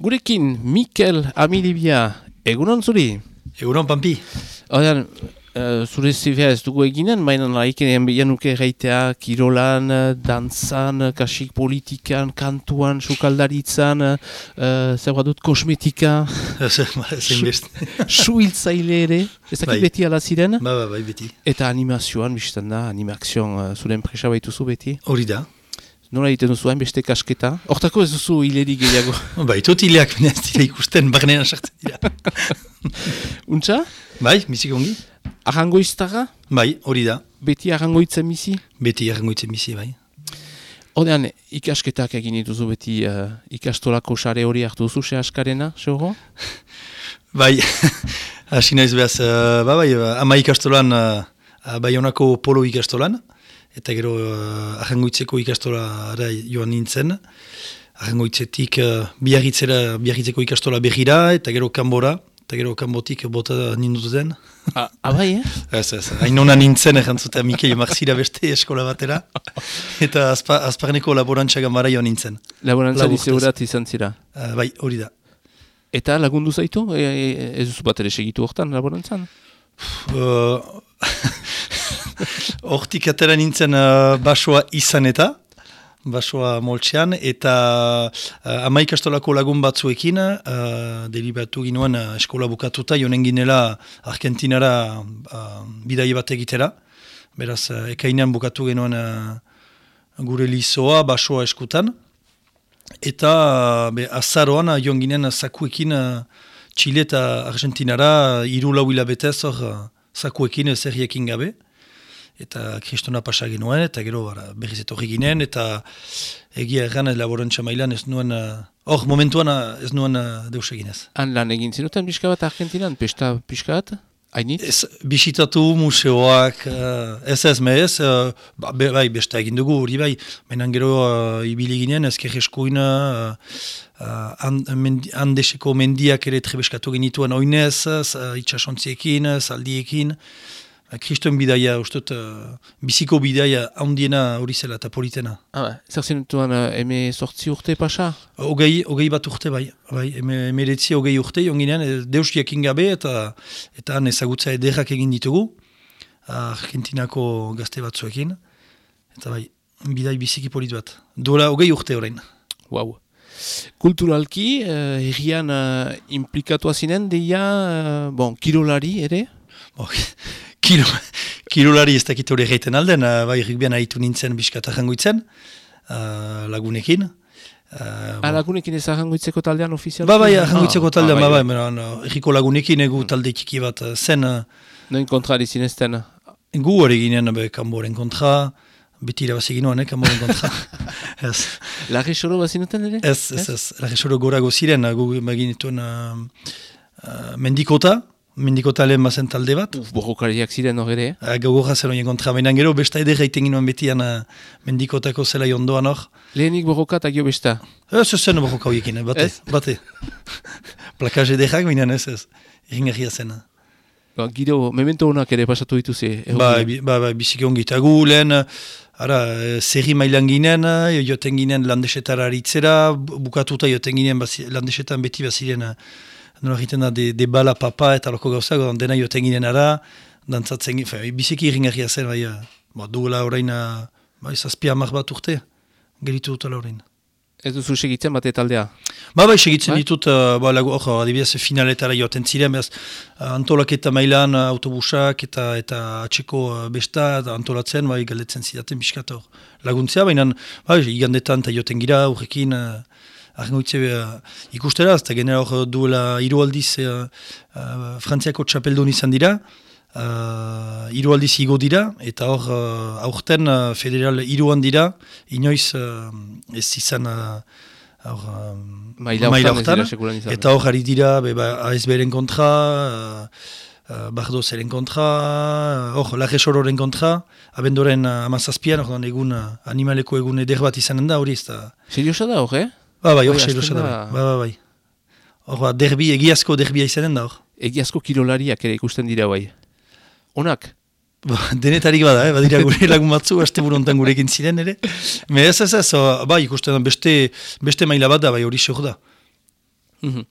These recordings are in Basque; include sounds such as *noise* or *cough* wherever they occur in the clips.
Gurekin, Mikel Amilibia, egunon zuri? Egunon, Pampi. Odean, uh, zure zivea ez dugu eginen, baina laiken januke reitea kirolan, dantzan, kasik politikan, kantuan, sukaldaritzan, uh, zer dut kosmetika, *laughs* Zein best. *laughs* suhiltzaile ere, ez dakit Bai. beti ala ziren, Ba, ba, bai, beti. eta animazioan, biztan da, animazioan uh, zure enpresa baituzu beti. Hori da. Nola egiten duzu hainbeste kasketa? Hortako ez duzu hileri gehiago. *laughs* Ba, itut hileak baina ez dira ikusten, barnean sartzen dira. *laughs* Untza? Bai, mizik ongi? Arrangoiztara? Bai, hori da. Beti arrangoitzen bizi? Beti errangoitzen bizi, bai. Odean, ikasketak egin dituzu beti uh, ikastolako sare hori hartu duzu, se askarena, seuro? *laughs* Bai, hasi naiz behaz, uh, ba, bai, ama ikastolan, uh, bai honako polo ikastolan, eta gero uh, arrangoitzeko ikastolara joan nintzen. Arrangoitzetik uh, biarritzera, biarritzeko ikastola behira, eta gero kanbora, eta gero kanbotik bota ninduten. Ah, abai, eh? *laughs* Ez, ez, hain nona nintzen errantzute Mikel Marzira beste eskola batera, eta azpa, azparneko laborantza gamara joan nintzen. Laborantzari Laburtez. zeurat izan zira. Uh, bai, hori da. Eta lagundu zaitu? E, e, ez duzu bat ere segitu hortan, laborantzan? Uh, *laughs* Hortik atera nintzen uh, basoa izan eta, basoa moltsean, eta uh, ama ikastolako lagun batzuekin, uh, delibatu ginoen uh, eskola bukatuta, jonen ginela Argentinara uh, bidai bat egitera. Beraz, uh, ekainean bukatu genuen uh, gure lizoa basoa eskutan. Eta uh, be, azaroan uh, joan ginen zakuekin uh, Chile eta Argentinara hiru lau hilabetez hor uh, zakuekin uh, zerriekin gabe. Eta kristona pasa genuen, eta gero bara, berriz etorri ginen, eta egia erran laborantza mailan ez nuen, uh, hor momentuan uh, ez nuen uh, deus egin ez. Han lan egin zinuten pixka bat Argentinan, pesta pixka bat? Hainit? Ez, bisitatu museoak, uh, ez ez mehez, uh, ba, be, bai, besta egin dugu hori bai, menan gero uh, ibili ginen, ezker eskuina, uh, uh, and, mendi, handeseko mendiak ere trebeskatu genituen oinez, uh, itxasontziekin, zaldiekin, uh, kriston bidaia, ustot, uh, biziko bidaia handiena hori zela eta politena. Ah, zer zintuan uh, eme sortzi urte pasa? Ogei, ogei bat urte bai, bai eme, emeretzi ogei urte, jonginean, e, deus jakin gabe eta eta han ezagutza ederrak egin ditugu, Argentinako gazte batzuekin, eta bai, bidai biziki polit bat. Duela ogei urte orain. Wow. Kulturalki, uh, herrian uh, implikatua zinen, deia, uh, bon, kirolari ere? Bo, kilo, kilolari ez dakit hori egiten alden, uh, bai, rikbian haitu nintzen biskat arrangoitzen, uh, lagunekin. Uh, Ah, lagunekin ez arrangoitzeko taldean ofizial? Ba, bai, arrangoitzeko Ah, taldean, ah, ba, bai, uh, erriko lagunekin egu talde txiki bat zen, uh, Noin kontrari zinezten? Gu hori ginen be, kanboren kontra, beti irabazi ginoen, eh, kanboren kontra. *laughs* ez, Larri soro bazinuten ere? ez, ez, ez, lagesoro gorago ziren, gu baginituen uh, uh, mendikota, mendikota lehen bazen talde bat, Uf, borrokariak ziren hor ere, eh? uh, gogorra zer horien kontra, baina gero besta eder egiten ginoen betian uh, mendikotako zela ondoan hor. Lehenik borroka eta gio besta. Ez, ez zen borroka horiekin, eh, bate, bate. *laughs* Plakaz ederrak, baina ez, ez, irringarria zen. Ba, giro, memento honak ere pasatu dituzi. eh, Ba, bi- ba, ba, biziki ongi. Eta gu lehen, ara, eh, zerri mailan ginen, eh, joten ginen landesetara aritzera, bu- bukatuta joten ginen landesetan beti baziren, eh, nola egiten da, de, de bala papa eta loko gauzak, dena joten ginen ara, dantzatzen, ginen, fe, biziki irringarria zen, bai, eh, ba, duela orain, eh, bai, zazpia hamar bat urte, geritu dutela orain. Ez duzu segitzen bate taldea. Ba, bai, segitzen Bai? ditut, uh, ba, lagu, hor, adibidez, finaletara joaten ziren, behaz, uh, antolaketa mailan autobusak eta eta atxeko besta eta antolatzen, bai, galdetzen zidaten biskat hor. Laguntzea, baina, bai, igandetan eta joten gira, horrekin, uh, argoitze uh, ikustera, eta genera hor duela hiru aldiz uh, uh, Frantziako txapeldun izan dira, uh, hiru aldiz igo dira, eta hor, uh, aurten uh, federal hiruan dira, inoiz uh, ez izan... Uh, Hor, um, Maila maila hortan eta hor ari dira be, ba, ASB-ren kontra, uh, uh, Bardozeren kontra, uh, hor, lage sororen kontra, abendoren uh, amazazpian, hor, egun uh, animaleko egun eder bat izanen da, hori ez da. Seriosa da hor, eh? Ba, bai, hor, hasten da, bai, ba, bai. Hor, ba, derbi, egiazko derbia izanen da, hor. Egiazko kirolariak ere ikusten dira bai. Onak, Ba, denetarik bada, eh? badira gure *laughs* lagun batzu, aste burontan gurekin ziren ere. Me ez ez ez, bai, ikusten beste, beste maila bat da, bai hori seur da. Mhm.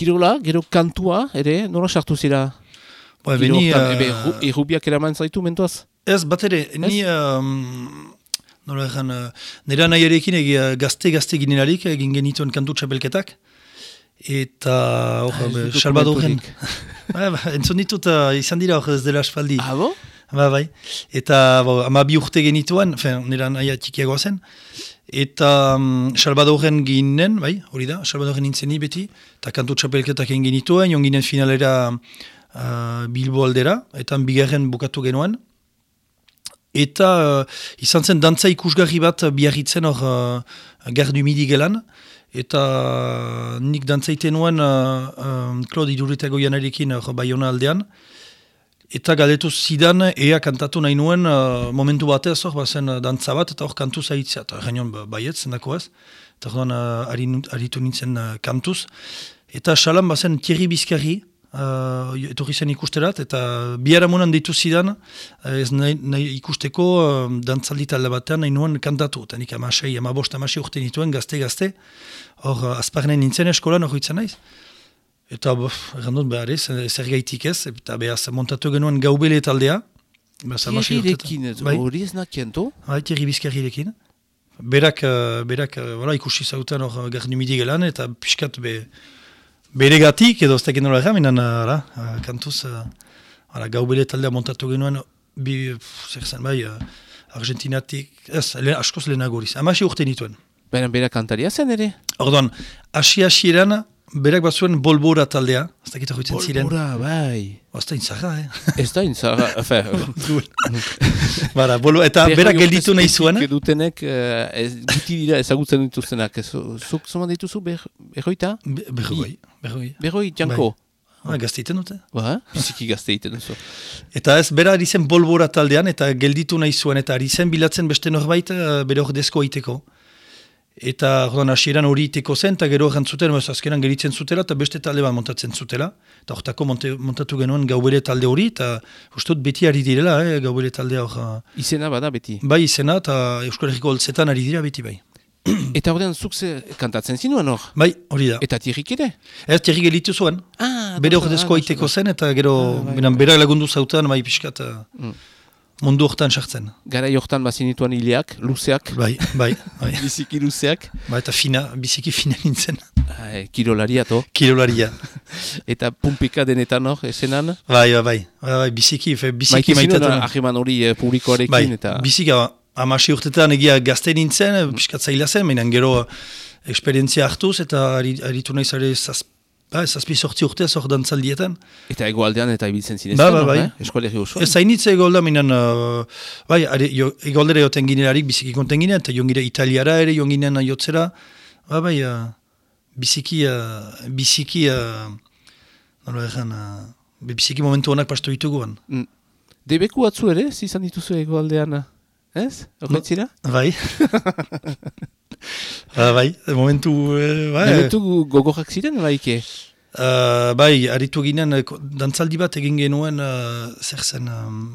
Kirola, gero kantua, ere, nola sartu zira? Ba, beni, uh, erru- errubiak eraman zaitu mentuaz? Ez, bat ere, ni... Um, nola egan, uh, nera nahi erekin gazte-gazte ginelarik egin genituen kantu txapelketak. Eta, hor, Ah, dut Salvadorren... *laughs* ba, ba, entzun ditut, uh, izan dira hor ez dela aspaldi. Ah, bo? Ba, bai. Eta, bo, ama bi urte genituen, fen, nera nahi txikiagoa zen. Eta um, Salvadorren ginen, bai, hori da, Salvadorren nintzen ni beti, eta kantu txapelketak egin genituen, jon ginen finalera uh, Bilbo aldera, eta bigarren bukatu genuen. Eta uh, izan zen dantza ikusgarri bat biarritzen hor uh, gardu midi gelan, eta uh, nik dantzaiten nuen uh, uh, Claude Idurritago janarekin hor Bayona aldean, Eta galdetu zidan, ea kantatu nahi nuen uh, momentu batez hor, bazen uh, dantza bat, eta hor kantu zaitzea, eta gainion ba, baiet, zendako ez, eta hor uh, aritu nintzen uh, kantuz. Eta xalan bazen Thierry Bizkarri, uh, etorri zen ikusterat, eta biharamunan ditu zidan, uh, ez nahi, nahi ikusteko uh, dantzaldi talde batean nahi nuen kantatu, eta nik amasei, amabost amasei urte nituen, gazte-gazte, hor uh, azparnen nintzen eskolan hor hitzen naiz. Eta, errandut behar ez, zer gaitik ez, eta behaz, montatu genuen gaubele taldea. Tierrirekin, Bai, hori ez nakiento? bai, Thierry Bizkarrirekin. Berak, uh, berak, uh, voilà, ikusi zauten hor gardu midi gelan, eta pixkat be, bere gatik, edo ez dakit nola minan, uh, uh, kantuz, uh, voilà, gaubele taldea montatu genuen, bi, zer zen, bai, uh, Argentinatik, ez, le, askoz lehenago horiz, hamasei urte nituen. Baina bera kantaria zen ere? Orduan, hasi-hasieran, berak bat zuen bolbora taldea, ez dakit hori ziren. Bolbora, bai. Ozta intzara, eh? Ez da intzara, efe... Bara, bolo, eta berak gelditu nahi zuen. dutenek, eh, ez, guti dira ezagutzen dituztenak. Ez, zuk zoman dituzu, ber, berroita? Be- Berrogoi. Berroi, janko? Ah, gazteiten dute. Ba, biziki gazte egiten duzu. Eta ez, bera ari zen bolbora taldean, eta gelditu nahi zuen, eta ari zen bilatzen beste norbait uh, bere ordezko aiteko. Eta orduan hasieran hori iteko zen, eta gero jantzuten, ez azkenan gelitzen zutela, eta beste talde bat montatzen zutela. Eta hortako monte, montatu genuen gaubele talde hori, eta ustot beti ari direla, eh, gaubele taldea hor. uh, Izena bada beti. Bai izena, eta Euskal Herriko holtzetan ari dira beti bai. *clears throat* Eta horrean zuk ze kantatzen zinuen hor? Bai, hori da. Eta tirrik ere? Ez, tierri gelitu zuen. Ah, Bere ordezko ah, aiteko zen, eta gero, bai, beran, berak lagundu zautan, bai pixkat, uh, Mm. mundu hortan sartzen. Gara jortan bazinituan hileak, luzeak, Bai, bai, bai. *laughs* biziki luzeak, Ba, eta fina, biziki fina nintzen. eh, kirolaria to, Kirolaria. *laughs* eta pumpika denetan hor, esenan. Bai, bai, bai, bai, bai, biziki, fe, biziki maitatzen. ahiman hori eh, publikoarekin, Bai, eta... biziki, amasi urtetan egia gazte nintzen, pixkat zaila zen, menan gero esperientzia hartuz, eta ari- aritu nahi zare zaz, ba, zazpi sortzi urte hor dantzaldietan. Eta egoaldean eta ibiltzen zinezten, Ba, ba, bai. eh? Eskualerri osoan. Ez hainitze egolda, minan, uh, bai, are, jo, egoldera joten ginelarik biziki konten ginen, eta jongire italiara ere, jonginen jotzera, ba, bai, uh, biziki, uh, biziki, uh, nola egan, uh, biziki momentu honak pastu dituguan. Mm. Debeku atzu ere, zizan dituzu egoaldean, ez? Horretzira? Bai. ba, *laughs* bai, momentu, eh, bai. Momentu gogorrak ziren, baike? Uh, bai, aritu ginen, eh, dantzaldi bat egin genuen, uh, zer zen, um,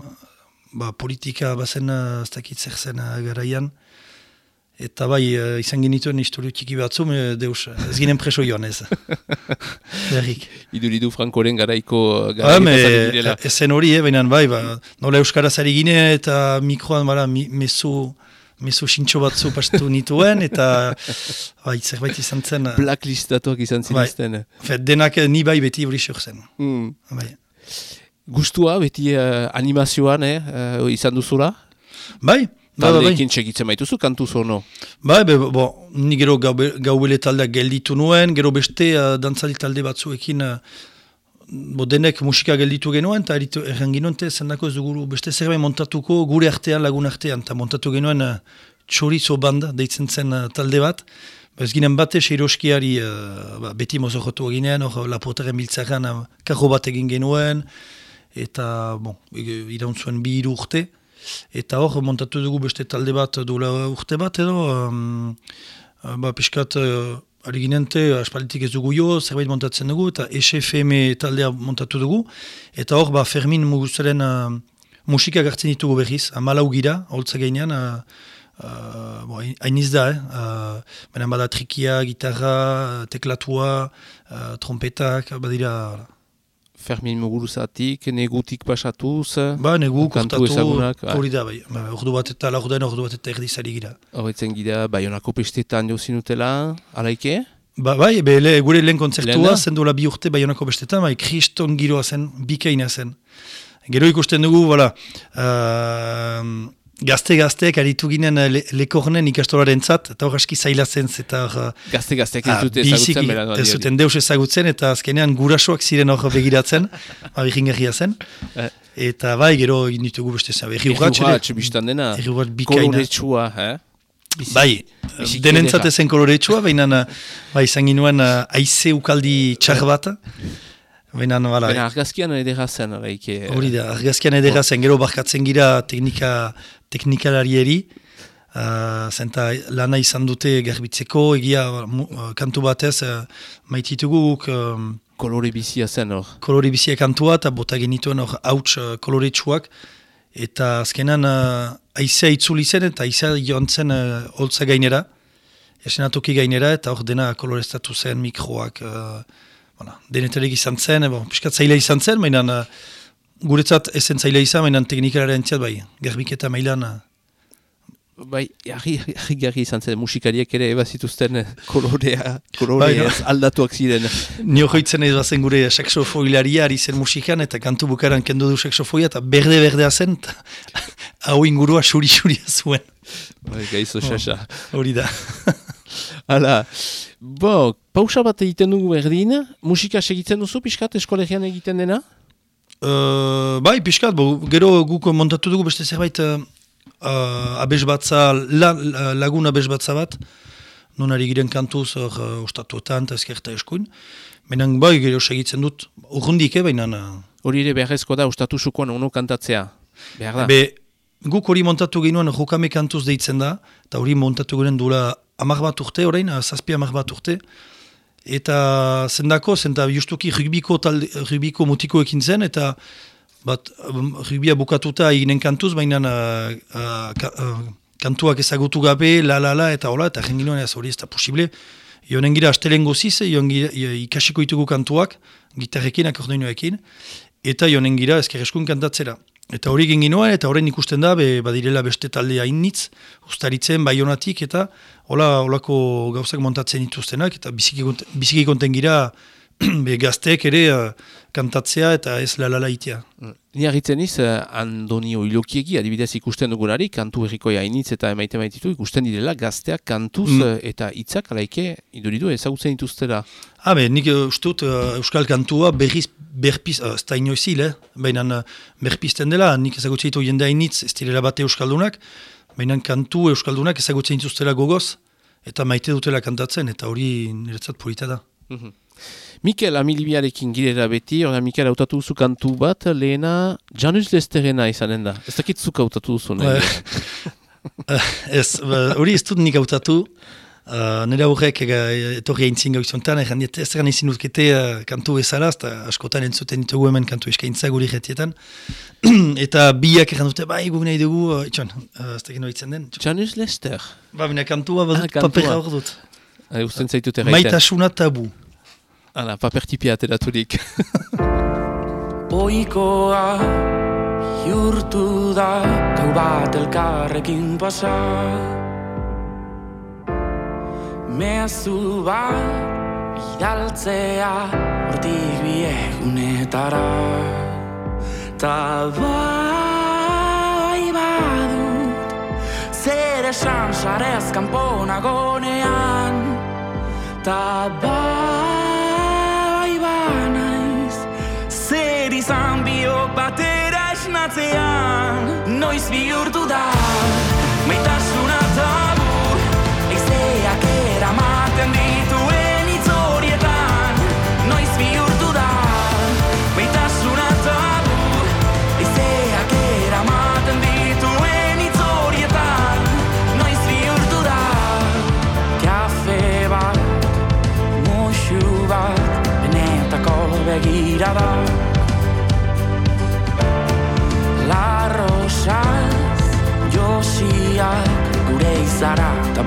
ba, politika bazen, uh, ez dakit zer zen uh, garaian. Eta bai, uh, izan genituen historio txiki batzu, me, deus, ez ginen preso joan ez. *laughs* Berrik. Iduridu Frankoren garaiko Ah, garaiko zari direla. ezen hori, eh, baina bai, ba, nola euskaraz ari gine eta mikroan, bara, mi, mezu, mezu sintxo batzu pastu *laughs* nituen, eta bai, zerbait izan zen. uh, Blacklistatuak izan Bai. zinezten. Fe, denak eh, ni bai beti hori zen. Mm. Bai. Gustua, beti eh, animazioan, eh, eh, izan duzula? Bai, bai. Taldeekin segitzen baituzu, kantuz ono. Bai, be, bo, ni gero gaubele taldeak gelditu nuen, gero beste uh, dantzali talde batzuekin uh, bo denek musika gelditu genuen, eta erran genuen, zendako ez dugu beste zerbait montatuko gure artean, lagun artean, eta montatu genuen uh, chorizo banda, deitzen zen uh, talde bat, Ba, Ez ginen bate, seiroskiari uh, ba, beti mozojotu ginen, hor lapotaren biltzaran uh, karro bat egin genuen, eta, bon, e- iraun zuen bi hiru urte, eta hor montatu dugu beste talde bat duela urte bat edo, um, ba, piskat, uh, ari ginente, aspalditik ez dugu jo, zerbait montatzen dugu, eta SFM taldea montatu dugu, eta hor, ba, Fermin Muguzaren uh, musika gartzen ditugu berriz, amalau gira, holtza gainean, uh, uh, bo, hainiz da, eh? Uh, bada trikia, gitarra, teklatua, uh, trompetak, badira... Fermin Muguruzatik, negutik pasatuz... Ba, negu, kantu ezagunak. Hori da, bai. Ba, ordu bat eta laur den, ordu bat eta erdizari gira. Horretzen gira, Bayonako pestetan jo zinutela, alaike? Ba, bai, be, le, gure lehen konzertua, zendola bi urte Bayonako pestetan, bai, kriston giroa zen, bikaina zen. Gero ikusten dugu, voilà, uh, Gazte-gazteek aritu ginen eh, le, lekornen ikastolaren zat, eta hor aski zailatzen eta hor... Eh, Gazte-gazteek ez ah, dute ezagutzen bera. Ez zuten deus ezagutzen eta azkenean gurasoak ziren hor begiratzen, *laughs* abegin gerria zen. Eh. Eta bai, gero inditugu beste zen, erri urratx. Erri urratx, biztan dena. Koloretsua, eh? Bai, denentzat ezen koloretsua, baina bai, izan ginoen aize ukaldi txar bat. Baina, wala, argazkian edera zen, Hori da, argazkian edera zen, gero barkatzen gira teknika, teknikalarieri, uh, zenta lana izan dute garbitzeko, egia uh, kantu batez, uh, maititugu guk... Um, kolore bizia zen hor. Kolore bizia kantua, eta bota genituen hor hauts uh, kolore eta azkenan uh, aizea itzuli zen, eta aizea joan zen uh, holtza gainera, esenatoki gainera, eta hor dena koloreztatu zen mikroak, uh, Voilà. Denetarek izan zen, bon, piskat zaila izan zen, mainan uh, guretzat esen zaila izan, mainan teknikalaren txat, bai, gerbik eta mailan. Uh, bai, jarri, jarri izan zen, musikariek ere ebazituzten kolorea, kolorea bai, aldatuak ziren. Nio joitzen ez bazen gure seksofoilaria ari zen musikan, eta kantu bukaran kendu du seksofoia, eta berde-berdea zen, *laughs* hau ingurua xuri-xuria zuen. Bai, gaizo xaxa. Hori da. *laughs* Hala, bo, pausa bat egiten dugu berdin, musika segitzen duzu, pixkat, eskolegian egiten dena? Uh, bai, pixkat, bo, gero guk montatu dugu beste zerbait uh, abez batza, la, lagun abez batza bat, non ari giren kantuz, uh, ostatuetan, eta ezkerta eskuin. Baina, bai, gero segitzen dut, urrundik, eh, baina... Hori ere beharrezko da, ostatu sukoan ono kantatzea, behar da? Be, guk hori montatu ginoen, jokame kantuz deitzen da, eta hori montatu ginen dula amak bat urte, orain, zazpi amak bat urte, eta zendako, zenta justuki rugbiko, talde, rugbiko mutiko ekin zen, eta bat rugbia bukatuta eginen kantuz, baina uh, uh, kantuak ezagutu gabe, la la la, eta hola, eta jenginoan ez hori ez da posible. Ionen gira astelen goziz, ikasiko itugu kantuak, gitarrekin, akordeinoekin, eta ionen gira ezkerreskun kantatzera. Eta hori egin ginoa, eta horren ikusten da, be, badirela beste talde hainitz, ustaritzen, baionatik, eta hola, holako gauzak montatzen dituztenak, eta biziki konten gira, *clears throat* be, gazteek ere uh, kantatzea eta ez lalala itea. Mm. Ni agitzen iz, uh, Andonio Ilokiegi, adibidez ikusten dugunari, kantu errikoia hainitz eta emaite maititu, ikusten direla gazteak kantuz mm. uh, eta hitzak alaike iduridu ezagutzen dituztera. Ah, be, nik uh, ustut uh, Euskal Kantua berriz berpiz, ez da inoizil, eh? baina berpizten dela, nik ezagutzen ditu jende hainitz, ez direla bate Euskaldunak, baina kantu Euskaldunak ezagutzen dituztela gogoz, eta maite dutela kantatzen, eta hori niretzat polita da. Mm Mikel Amilibiarekin girera beti, orda Mikel hautatu duzu kantu bat, lehena Janus Lesterena izanen da. Ez dakit zuka hautatu duzu, nahi? *laughs* ez, ba, hori ez dut nik hautatu, Uh, nire aurrek etorri haintzin gauziontan, erran diet ez eran izin uzkete uh, kantu bezala, eta askotan entzuten ditugu hemen kantu eskaintza guri retietan. *clears throat* eta biak erran dute, bai, gu nahi dugu, uh, itxon, uh, ez tekin horitzen den. Janus Lester? Ba, bine kantua, bat ah, papera hor dut. Usten zaitut erraiten. Maitasuna tabu. Hala, papertipia ateraturik. Oikoa jurtu da, gau bat elkarrekin pasak mezu bat idaltzea hortik biegunetara ta bai badut zer esan sarez kanponagonean. Ta bai noiz bihurtu da. Maitasuna eramaten dituen itzorietan Noiz bihurtu da. Beitasuna tabu Eizeak eramaten dituen itzorietan Noiz bihurtu da. Kafe bat Muxu bat Benetako begira gure izara eta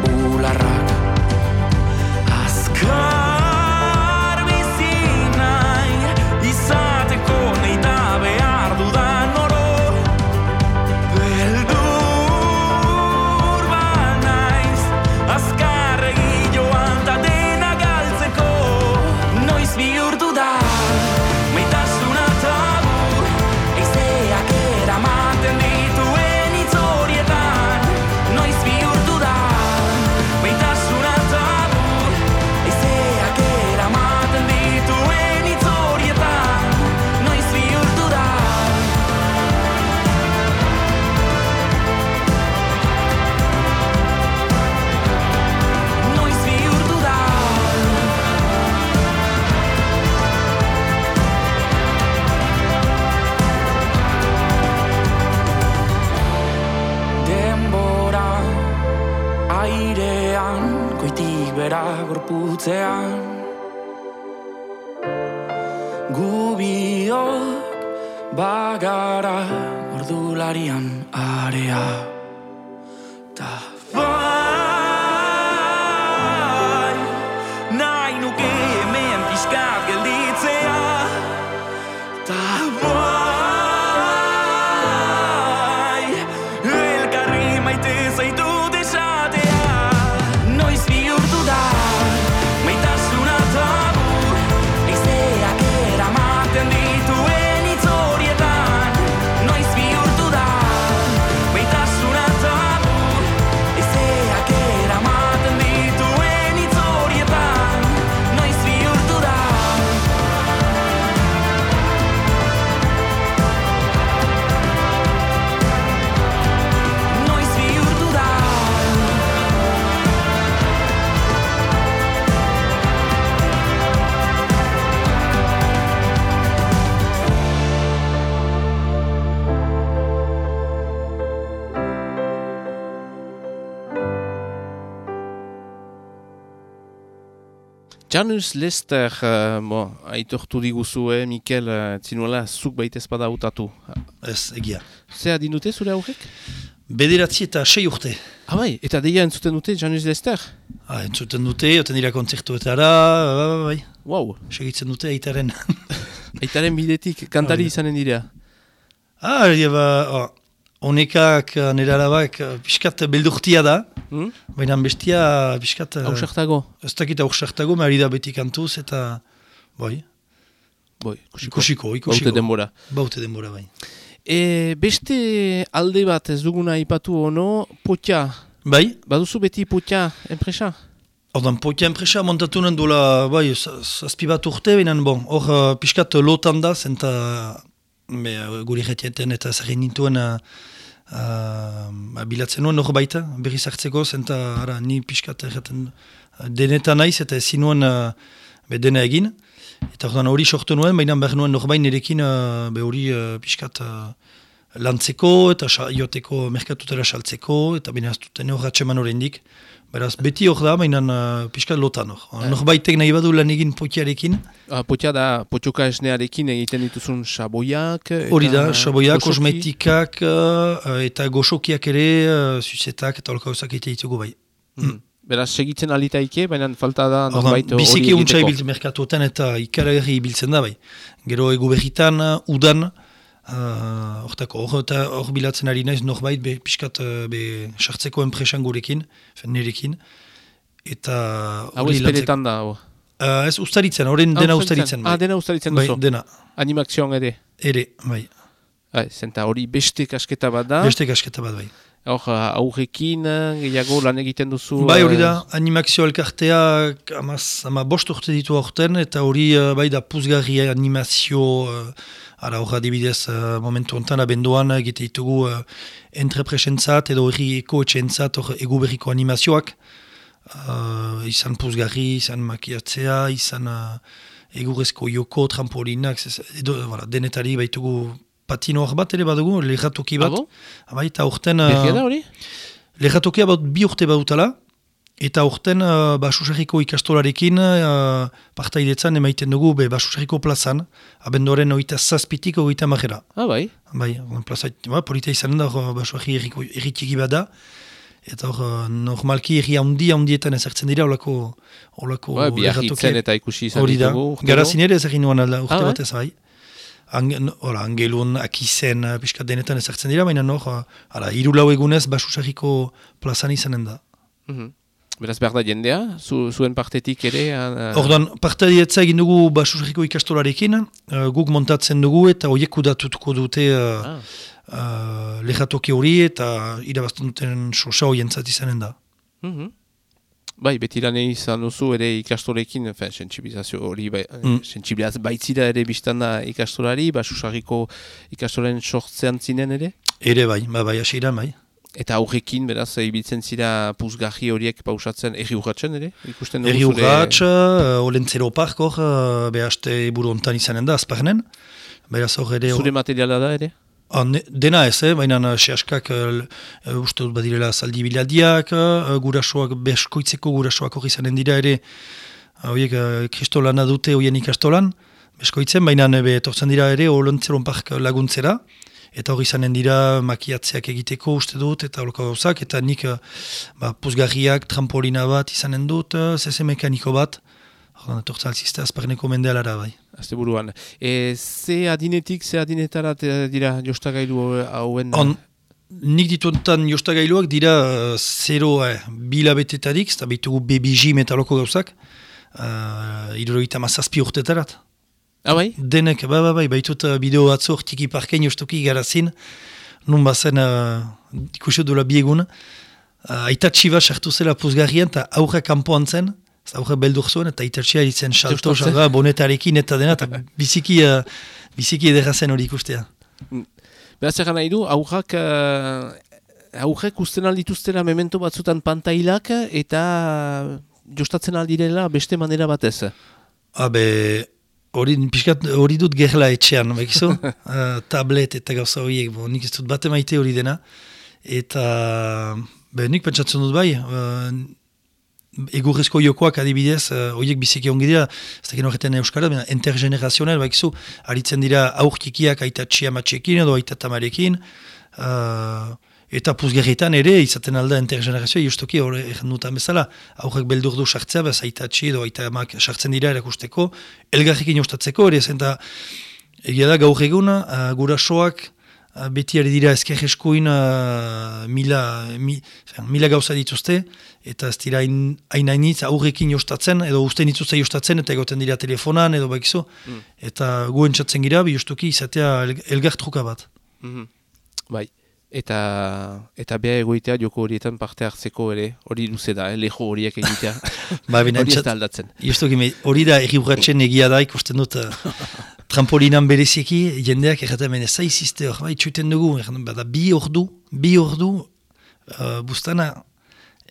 gorputzean. Gubiok bagara ordularian area Janus Lester, uh, bo, aitortu diguzue, Mikel, uh, zinuela, zuk baitez bada utatu. Ez, egia. Zer adin dute zure aurrek? Bederatzi eta sei urte. Ah bai, eta deia entzuten dute Janus Lester? Ah, entzuten dute, oten dira kontzertuetara, bai, bai, bai. Wow, Segitzen dute aitaren. *laughs* aitaren bidetik kantari da. izanen dira. ah, egia ba, oh, honekak, eh, nire alabak, eh, pixkat beldurtia da, Hmm? baina bestia pixkat... eh, Hausartago? Ez dakit auxartago, ari da beti kantuz, eta... Boi, kusiko. ikusiko, Baute ikusiko. denbora. Baute denbora, bai. E, beste alde bat ez duguna ipatu ono, potja. Bai, Baduzu beti potja enpresa? Ordan, poitia enpresa montatu nuen duela, bai, zazpi bat urte, baina, bon, hor uh, pixkat lotan da, zenta be, guri jetieten eta zerren nintuen uh, uh, bilatzen nuen hor baita, berri zartzeko, zenta ara, ni pixkat erraten uh, denetan naiz eta ezin nuen uh, be, dena egin. Eta hori sortu nuen, baina behar nuen norbain nirekin uh, hori uh, pixkat lantzeko eta sa, ioteko merkatutera saltzeko, eta baina ez duten hor atseman oraindik. Beraz, beti hor da, baina uh, pixkat lotan hor. Uh. Norbaitek nahi badu lan egin potiarekin, Ah, potja da, potxoka esnearekin egiten dituzun saboiak. eta hori da, saboiak, kosmetikak uh, eta goxokiak ere, uh, zuzetak eta holka hausak egite ditugu bai. Mm. Beraz, segitzen alitaike, baina falta da norbait hori biziki untsa egiteko. ibiltzen merkatuetan eta ikaragarri ibiltzen da bai. Gero egu berritan, uh, udan, uh, hortako, hor eta hor bilatzen ari naiz norbait be, pixkat uh, be, sartzeko enpresan gurekin, nirekin, eta Hau ezperetan da, hau. Uh, ez ustaritzen, horren dena ustaritzen. Ah, dena ustaritzen bai, duzu. dena, Animazioan ere. ere, bai. Bai, zenta hori beste kasketa bat da. Beste kasketa bat bai. Hor, aurrekin, gehiago lan egiten duzu. Bai hori eh, da, animazio elkartea amaz, ama bost urte ditu aurten, eta hori bai da puzgarri animazio, uh, ara hor adibidez uh, momentu ontan abenduan egite ditugu uh, entrepresentzat edo errieko etxentzat hor egu berriko animazioak, uh, izan puzgarri, izan makiatzea, izan uh, egurrezko joko, trampolinak, edo, voilà, denetari baitugu patino hor bat ere badugu, lehatoki Ah, bat. bon? Bai, eta urten... Berria da hori? Lehatokia bat bi urte badutala, eta urten uh, basusarriko ikastolarekin uh, partaidetzan emaiten dugu be basusarriko plazan, abendoren oita zazpitik oita majera. Ah, bai. Bai, plaza, ba, polita izan da, hor basusarri erritiki bada, eta hor, uh, normalki erri handi handietan ezartzen dira olako, olako Ba, biarritzen eta ikusi izan Hori da, ditugu. garazin ere ez egin nuen alda urte Ah, bai? batez bai. Ang, hola, angelun, akizen, pixkat denetan ezartzen dira, baina hor, uh, hala, hiru lau egunez basusarriko plazan izanen da. Mhm. Beraz behar da jendea, zu, zuen partetik ere. Orduan, parte dietza egin dugu basusarriko ikastolarekin, uh, guk montatzen dugu eta horiek kudatutuko dute uh, ah. uh, lehatoki hori eta irabazten duten sosa horientzat izanen da. Mhm. Bai, beti lan izan duzu ere ikastorekin, fe, sensibilizazio hori, bai, Mm. sensibilaz baitzira ere biztan da ikastolari, basusarriko ikastoren sortzean zinen ere? Ere bai, ba, bai, asira bai. Eta aurrekin, beraz, ibiltzen zira puzgarri horiek pausatzen, erri urratzen ere? Ikusten Erri zure- urratx, uh, Olentzero Park hor, uh, behaste buru ontan izanen da, azparnen. Beraz hor ere... Zure materiala da ere? Dena ez, eh? baina uh, sehaskak uh, uste dut badirela zaldi biladiak, uh, gurasoak, beskoitzeko gurasoak hori izanen dira ere, horiek uh, kristolana dute hoien ikastolan, beskoitzen, baina nebe etortzen dira ere Olentzeron Park laguntzera, eta hori izanen dira makiatzeak egiteko uste dut, eta holoko gauzak, eta nik uh, ba, puzgarriak, trampolina bat izanen dut, uh, zeze mekaniko bat, Ordan, etortzen alzizte azparneko mendealara bai. Azte buruan. E, ze adinetik, ze adinetarat eh, dira jostagailu hauen? On, nik dituentan jostagailuak dira uh, zero eh, bilabetetarik, ez da behitugu baby gym eta loko gauzak, uh, irurogeita mazazpi urtetarat. Ah, bai? Denek, ba, ba, bai, baitut bideo batzu tiki parkein jostuki garazin, nun bazen uh, ikusio dola biegun, uh, aitatxi bat sartu zela puzgarrian eta aurre kanpoan zen, ez aurre beldur zuen, eta aitatxia ditzen salto, jarra, bonetarekin eta dena, eta biziki, uh, biziki edera zen hori ikustea. Beraz egan nahi du, aurrak, uh, aurrek usten aldituztela memento batzutan pantailak eta jostatzen aldirela beste manera batez. Habe, hori pixkat hori dut gerla etxean, bekizu? uh, *laughs* tablet eta gauza horiek, bo, nik ez dut bate maite hori dena. Eta, be, nik pentsatzen dut bai, uh, egurrezko jokoak adibidez, uh, horiek biziki ongi dira, ez dakit horretan euskara, baina intergenerazional, bakizu, aritzen dira aurkikiak aita txiamatxekin edo aita tamarekin, uh, eta puzgerritan ere, izaten alda intergenerazioa, justoki hori egin dutan bezala, aurrek beldur du sartzea, bez aita txi edo aita amak sartzen dira erakusteko, elgarrekin ostatzeko, ere zen da, egia da gaur egun, uh, gurasoak, uh, beti ari dira ezker eskuin uh, mila, mi, fen, mila gauza dituzte, eta ez dira hain hain hainitz aurrekin jostatzen, edo uste dituzte jostatzen, eta egoten dira telefonan, edo bakizu, Mm. eta gu entzatzen gira, bi justuki izatea el, elgartruka bat. Mhm. Bai. Eta, eta beha egoitea joko horietan parte hartzeko ere, hori luze da, eh, leho horiek egitea. *laughs* Ba, hori ez da aldatzen. Hori da erri egia da, ikusten dut, uh, *laughs* trampolinan bereziki, jendeak erraten bene, zaizizte hor, bai, txuten dugu, erraten, bada, bi ordu, bi ordu, uh, bustana,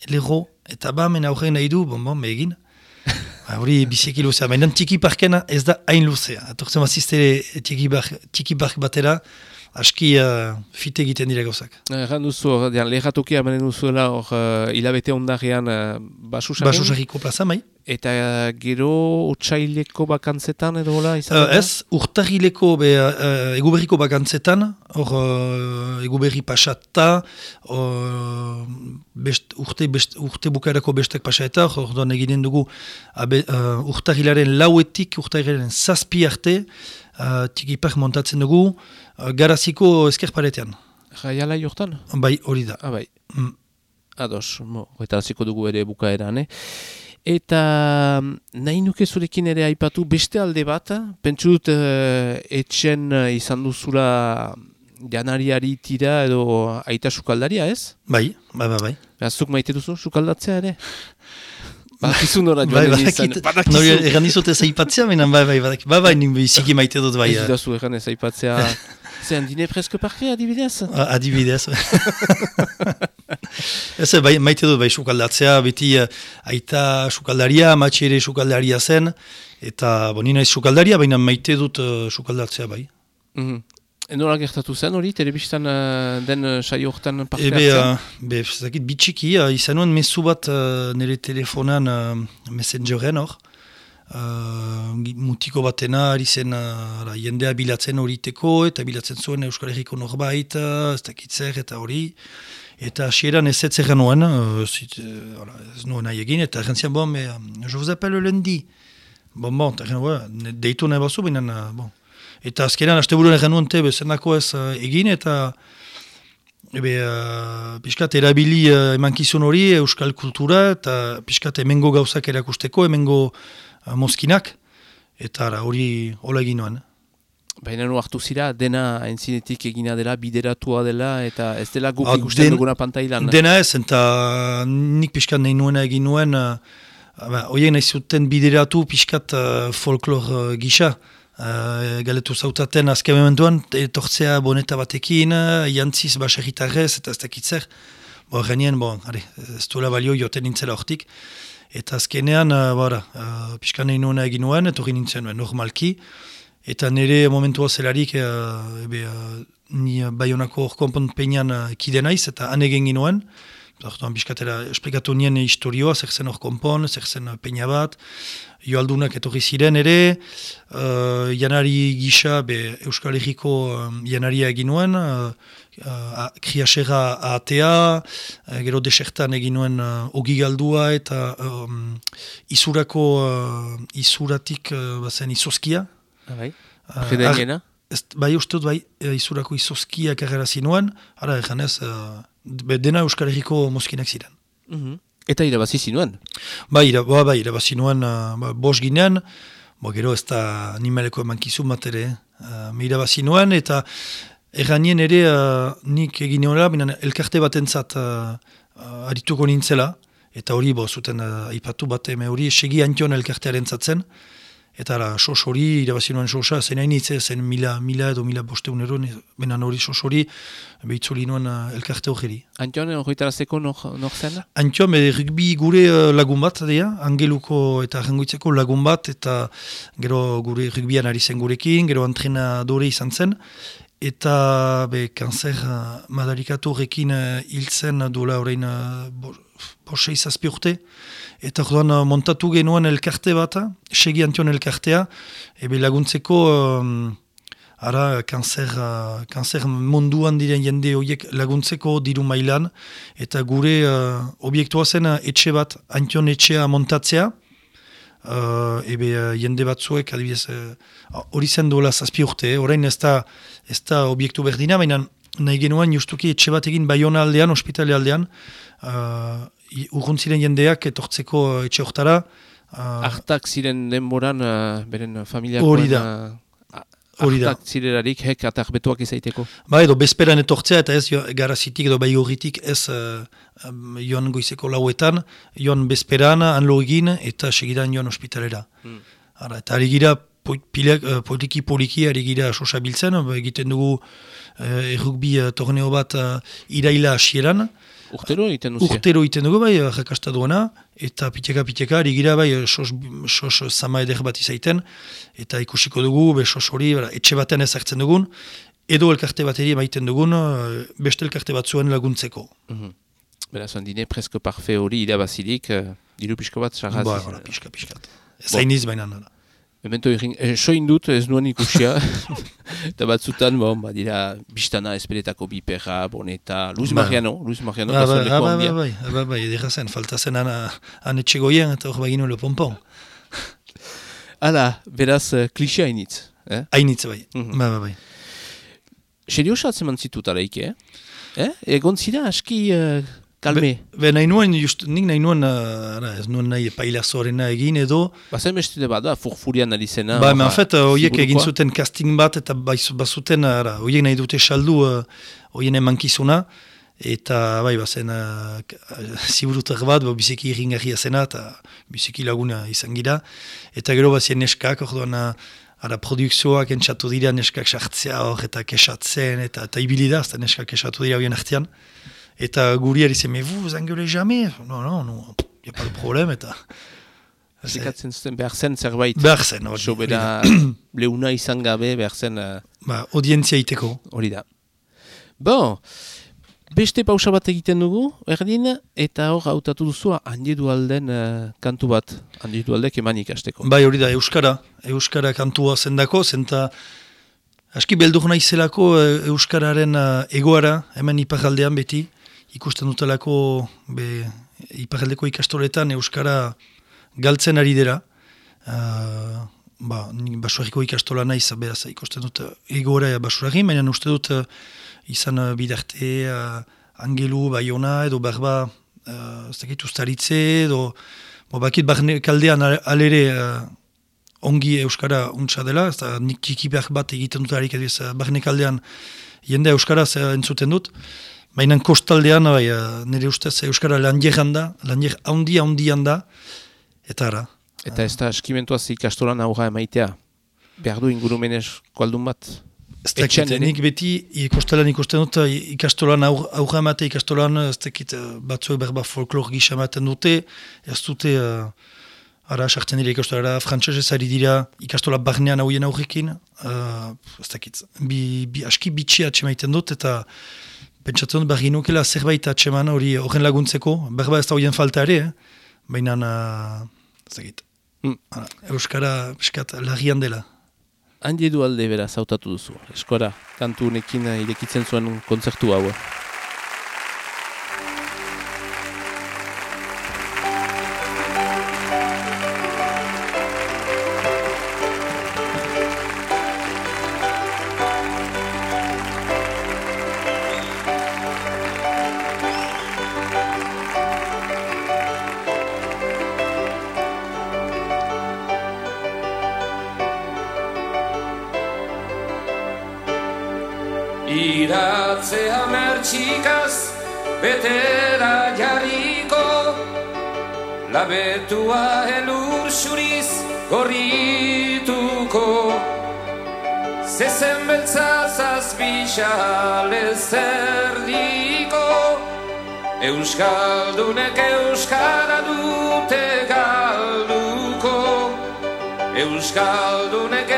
lero, eta ba, mena aurre nahi du, bon, bon, egin. *laughs* Ba, Hori biziki luzea, baina txiki parkena ez da hain luzea. Atortzen bazizte txiki, bar, txiki park batera, aski uh, fit egiten dira gauzak. Erran duzu, hor, dian, lehatokia emanen duzuela, hor, uh, hilabete ondarean uh, basusaren. Basusarriko plaza, mai? Eta gero otxaileko bakantzetan edo hola izan? Uh, ez, urtarrileko be, uh, eguberriko bakantzetan, hor uh, eguberri pasata, uh, best, urte, best, urte bukaerako bestek pasa eta, hor doan eginen dugu abe, uh, urtarrilaren lauetik, urtarrilaren zazpi arte, uh, tikipak montatzen dugu, uh, garaziko eskerparetean. Jaiala jortan? Bai, hori da. Ah, bai. Mm. Ados, mo, eta dugu ere bukaeran, eh? Eta mm, nahi nuke zurekin ere aipatu beste alde bat, pentsu dut eh, etxen eh, izan duzula janariari tira edo aita sukaldaria, ez? Bai, bai, bai, bai. Beraz, zuk maite duzu sukaldatzea ere? Badakizu nora Bai, joan izan. badakit, Badakizu. nori egan dizut ez aipatzea, menan bai, bai, bai, *laughs* bai, bai, nik biziki maite dut bai. Ez eh. dazu egan ez *laughs* aipatzea. Zean dine preske parke adibidez? A- Adibidez. *laughs* Ez, bai, maite dut bai sukaldatzea, beti eh, aita sukaldaria, amatxe ere sukaldaria zen, eta bo, ni naiz sukaldaria, baina maite dut uh, sukaldatzea bai. Mhm. Nola gertatu zen hori, telebistan eh, den uh, saio hortan parte Ebe, hartzea? uh, be, zakit, bitxiki, uh, izan nuen mezu bat uh, nire telefonan uh, messengeren hor, uh, mutiko batena ari zen uh, ara, jendea bilatzen horiteko eta bilatzen zuen Euskal Herriko norbait, uh, ez dakitzer eta hori. Eta hasieran ez ez erran nuen, uh, zit, uh, ez nuen nahi egin, eta erran zian, bon, me, um, je vous appelle lundi. Bon, bon, eta erran, ouais, deitu nahi bazu, baina, uh, bon. Eta azkenan, haste buruan erran nuen tebe, zenako ez uh, egin, eta ebe, uh, piskat erabili uh, emankizun hori, euskal kultura, eta piskat emengo gauzak erakusteko, emengo uh, mozkinak, eta ara, hori hola egin nuen. Baina nu hartu zira, dena entzinetik egina dela, bideratua dela, eta ez dela guk Ah, ikusten den- duguna pantailan. Dena ez, eta nik pixkat nahi nuena egin nuen, uh, ba, oien nahi zuten bideratu pixkat uh, folklor uh, gisa. Uh, galetu zautaten azken momentuan, etortzea boneta batekin, uh, jantziz baserritarrez eta ez dakitzer. Bo, genien, bo, are, ez duela balio joten nintzela hortik. Eta azkenean, uh, bora, uh, pixkat nahi nuena egin nuen, etorri nintzen nuen normalki. Eta nire momentua zelarik, uh, ebe, uh, ni uh, Bayonako hor konponpeñan uh, kide naiz, eta han egin ginoen. Orduan, biskatera, esplikatu nien historioa, zer zen hor konpon, zer zen uh, peña bat, joaldunak etorri ziren ere, uh, janari gisa, be, Euskal Herriko um, janaria egin nuen, uh, uh, kriasera ahatea, uh, gero desertan egin nuen uh, ogi galdua eta um, izurako, uh, izuratik uh, bazen izoskia, Ah, bai? Uh? Ez, bai uste dut, bai, e, izurako izozkiak agerrazi nuen, ara eganez, uh, be, dena Euskal Herriko mozkinak ziren. Mhm. Eta irabazi zinuen. Bai, ira, ba, bai, irabazi nuen, uh, ba, bos ginean, bo, gero ez da animaleko emankizun bat ere, uh, me irabazi nuen, eta erranien ere uh, nik egin nioela, binan elkarte batentzat uh, uh, arituko nintzela, eta hori, bo, zuten uh, aipatu bat, eme hori, segi antion elkartearen zatzen, Eta ara, sos hori, irabazi nuen sosa, zen hain hitze, zen mila, mila edo mila bosteun ero, benan hori sos hori, behitzuli nuen uh, elkarte hori. Antion, horretarazteko nor, nor zen? Antxo, me rugby gure uh, lagun bat, dea, angeluko eta jangoitzeko lagun bat, eta gero gure rugbyan ari zen gurekin, gero entrenadore izan zen, eta be, kanzer uh, madarikatu horrekin uh, hil zen duela horrein uh, bo, bosei zazpi urte, eta orduan uh, montatu genuen elkarte bat, segi antion elkartea, ebe laguntzeko um, ara kanzer, uh, kanzer munduan diren jende horiek laguntzeko diru mailan, eta gure uh, obiektua zen uh, etxe bat, antion etxea montatzea, uh, ebe uh, jende batzuek, adibidez, uh, hori zen duela zazpi urte, eh? orain ez da, ez da obiektu berdina, baina nahi genuen justuki etxe bat egin Bayona aldean, ospitale aldean, uh, urruntziren jendeak etortzeko uh, etxe hortara, uh, Artak ziren denboran, uh, beren familiakoen... Hori da. Uh, Hori da. Artak zirelarik, hek atak betuak izaiteko. Ba, edo bezperan etortzea eta ez jo, garazitik edo bai horritik ez uh, joan goizeko lauetan, joan bezperan, anlo egin eta segidan joan ospitalera. Hmm. Ara, eta ari gira uh, poliki poliki ari gira sosa biltzen, ba, egiten dugu uh, errukbi uh, torneo bat uh, iraila hasieran, Urtero egiten duzia. urtero egiten dugu bai, jakasta duena, eta piteka piteka ari gira bai sos, sos zama eder bat izaiten, eta ikusiko dugu, be sos hori, bera, etxe batean ezartzen dugun, edo elkarte bateri emaiten dugun, uh, beste elkarte batzuen laguntzeko. Mhm. Beraz, handine, presko parfe hori irabazirik, uh, diru pixko bat sarrazi. Ba, pixka, pixkat. Ez hainiz baina nara. Memento egin, eh, soin dut ez nuen ikusia, *laughs* eta batzutan, bon, badira, biztana esperetako biperra, boneta, Luis Ba. Mariano, Luis Mariano, Ah, ba, ah, ba, handia. ba, bai, ah, ba, bai, edera zen, falta zen han, han etxegoien eta hor baginu le pompon. *laughs* Hala, beraz, uh, klixea initz. Eh? Hainitz bai, Mhm. ba, ba, bai. Serio satzeman zitut araik, eh? eh? Egon zira aski uh, kalme. Be, be nahi nuen, just, nik nahi nuen, uh, ara, ez nuen nahi pailazorena egin edo, Bazen beste bat da, furfurian ari zena. Ba, me en fait, uh, horiek egin zuten casting bat, eta bazuten, ara, horiek nahi dute saldu uh, horien emankizuna, eta bai, bazen uh, *laughs* ziburutar bat, ba, biziki irringarria zena, eta biziki laguna izan gira, eta gero bazien neskak, orduan, uh, ara, produkzioak entxatu dira neskak sartzea hor, eta kesatzen, eta, eta ibili da, neskak kesatu dira horien artean, eta guri ari zen, mais vous, vous engueulez jamais? Non, non, non, y a pas de problème, eta... Zikatzen zuten behar zen zerbait. Behar zen, hori, Sobera leuna izan gabe behar zen uh, Ba, audientzia iteko. hori da. Bon, Beste pausa bat egiten dugu, erdin, eta hor hautatu duzu handi alden uh, kantu bat, handi aldek eman ikasteko. Bai hori da, Euskara. Euskara kantua zendako, zenta aski beldur naizelako uh, Euskararen uh, egoara, hemen iparaldean beti, ikusten dutelako be, iparaldeko ikastoletan Euskara galtzen ari dira. Uh, ba, basuariko ikastola naiz, behaz, ikusten dut egoera basuari, baina uste dut izan uh, bidarte, uh, angelu, baiona, edo berba, uh, ez dakit ustaritze, edo, bo, bakit barne kaldean alere uh, ongi euskara untsa dela, ez da nik kikipeak bat egiten dut harik uh, barne kaldean jende euskara uh, entzuten dut, baina kostaldean, bai, uh, nire ustez euskara lan jegan da, lan jeg handi handian da, eta ara. Eta ez da eskimentuaz ikastolan aurra emaitea, behar du ingurumenez kualdun bat? Ez dakit, nik beti ikostelan ikusten dut ikastolan aurra emate ikastolan ez dakit batzuek berba folklor gisa ematen dute ez dute uh, ara sartzen dira ikastolara frantzese zari dira ikastola barnean hauien aurrekin uh, ez dakit, bi, bi, aski bitxi atxemaiten dut eta pentsatzen dut barri nukela zerbait atxeman hori horren laguntzeko berba ez da hoien falta ere eh? baina dakit mm. Euskara eskat lagian dela handi edu alde bera zautatu duzu. Eskora, kantu nekin irekitzen zuen kontzertu hau. Iratzea mertxikaz betera jarriko. Labetua elur xuriz gorrituko. Zezen beltza zazpixale zerdiko Euskaldunek euskara dute galduko. Euskaldunek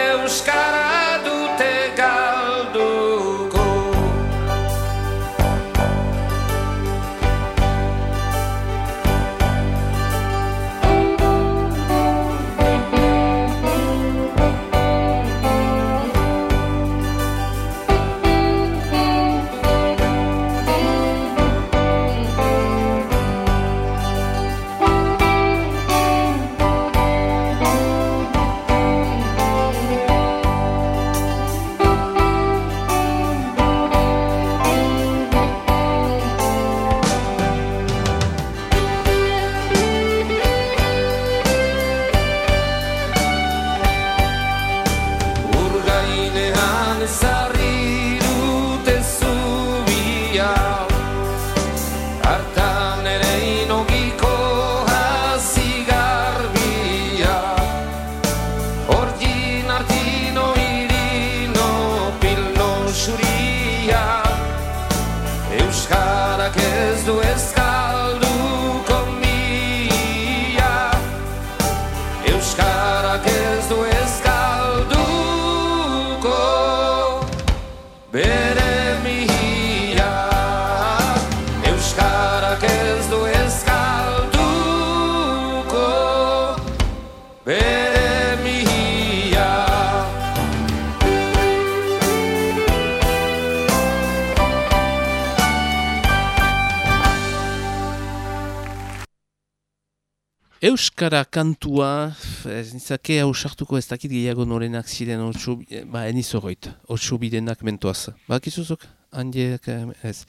Euskara kantua, ez nitzake hau sartuko ez dakit gehiago norenak ziren otsu, ba, eniz horreit, otsu bidenak mentoaz. Ba, kizuzuk? Handiek, eh, ez.